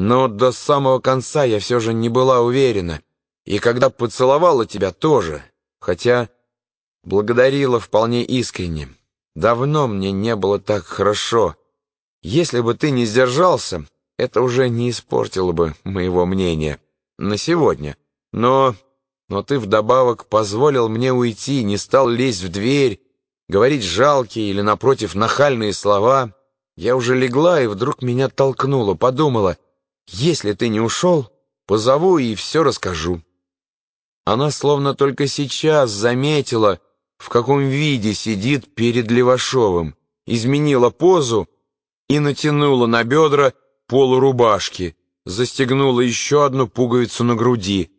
Но до самого конца я все же не была уверена. И когда поцеловала тебя тоже, хотя благодарила вполне искренне. Давно мне не было так хорошо. Если бы ты не сдержался, это уже не испортило бы моего мнения. На сегодня. Но... Но ты вдобавок позволил мне уйти, не стал лезть в дверь, говорить жалкие или, напротив, нахальные слова. Я уже легла, и вдруг меня толкнуло, подумала, если ты не ушел, позову и все расскажу. Она словно только сейчас заметила, в каком виде сидит перед Левашовым, изменила позу и натянула на бедра полурубашки, застегнула еще одну пуговицу на груди.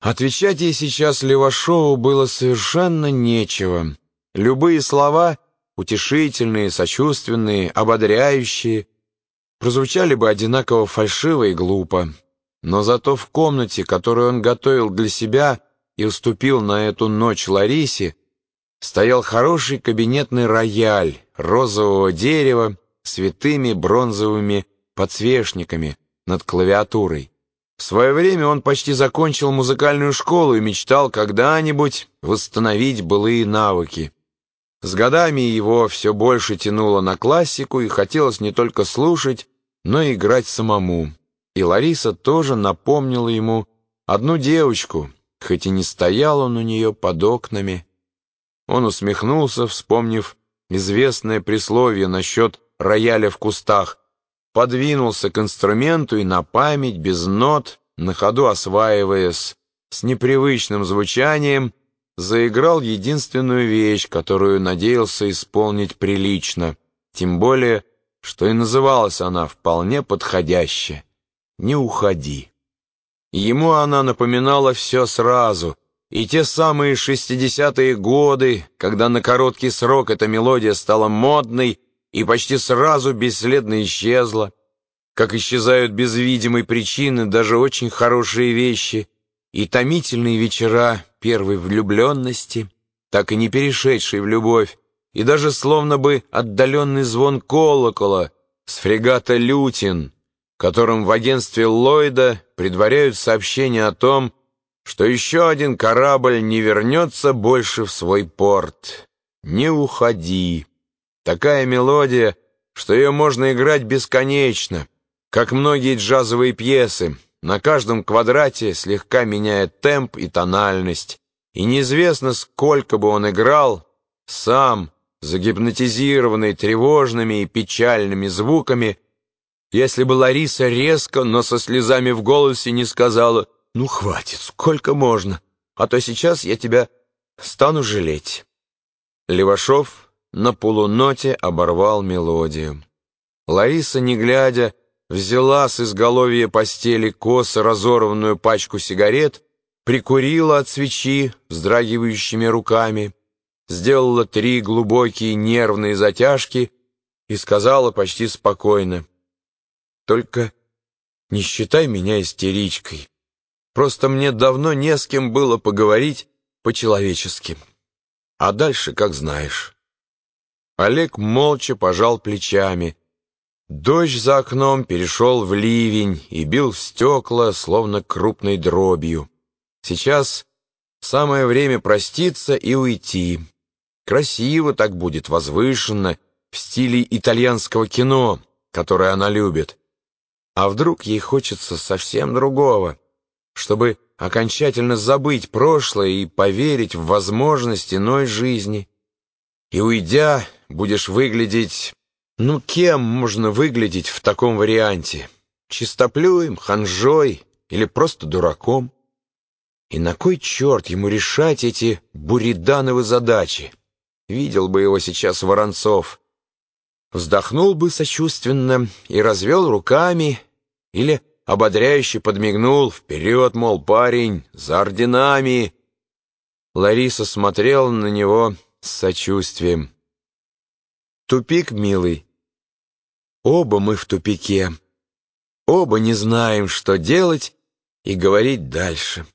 Отвечать ей сейчас Левашову было совершенно нечего. Любые слова, утешительные, сочувственные, ободряющие, прозвучали бы одинаково фальшиво и глупо. Но зато в комнате, которую он готовил для себя и уступил на эту ночь Ларисе, стоял хороший кабинетный рояль розового дерева с витыми бронзовыми подсвечниками над клавиатурой. В свое время он почти закончил музыкальную школу и мечтал когда-нибудь восстановить былые навыки. С годами его все больше тянуло на классику и хотелось не только слушать, но и играть самому. И Лариса тоже напомнила ему одну девочку, хоть и не стоял он у нее под окнами. Он усмехнулся, вспомнив известное присловие насчет рояля в кустах, подвинулся к инструменту и на память, без нот, на ходу осваиваясь, с непривычным звучанием, заиграл единственную вещь, которую надеялся исполнить прилично, тем более, что и называлась она вполне подходяще «Не уходи». Ему она напоминала все сразу, и те самые шестидесятые годы, когда на короткий срок эта мелодия стала модной и почти сразу бесследно исчезла, как исчезают без видимой причины даже очень хорошие вещи, и томительные вечера первой влюбленности, так и не перешедшей в любовь, и даже словно бы отдаленный звон колокола с фрегата «Лютин», которым в агентстве Ллойда предваряют сообщение о том, что еще один корабль не вернется больше в свой порт. «Не уходи». Такая мелодия, что ее можно играть бесконечно, как многие джазовые пьесы, на каждом квадрате слегка меняя темп и тональность, и неизвестно, сколько бы он играл, сам, загипнотизированный тревожными и печальными звуками, если бы Лариса резко, но со слезами в голосе не сказала «Ну, хватит, сколько можно, а то сейчас я тебя стану жалеть». Левашов на полуноте оборвал мелодию. Лариса, не глядя, взяла с изголовья постели косо разорванную пачку сигарет, прикурила от свечи вздрагивающими руками, сделала три глубокие нервные затяжки и сказала почти спокойно, «Только не считай меня истеричкой. Просто мне давно не с кем было поговорить по-человечески. А дальше, как знаешь». Олег молча пожал плечами. Дождь за окном перешел в ливень и бил в стекла, словно крупной дробью. Сейчас самое время проститься и уйти. Красиво так будет, возвышенно, в стиле итальянского кино, которое она любит. А вдруг ей хочется совсем другого, чтобы окончательно забыть прошлое и поверить в возможность иной жизни. И уйдя, будешь выглядеть... Ну, кем можно выглядеть в таком варианте? Чистоплюем, ханжой или просто дураком? И на кой черт ему решать эти буридановы задачи? Видел бы его сейчас Воронцов. Вздохнул бы сочувственно и развел руками, или ободряюще подмигнул вперед, мол, парень, за орденами. Лариса смотрела на него с сочувствием. Тупик, милый. Оба мы в тупике. Оба не знаем, что делать и говорить дальше.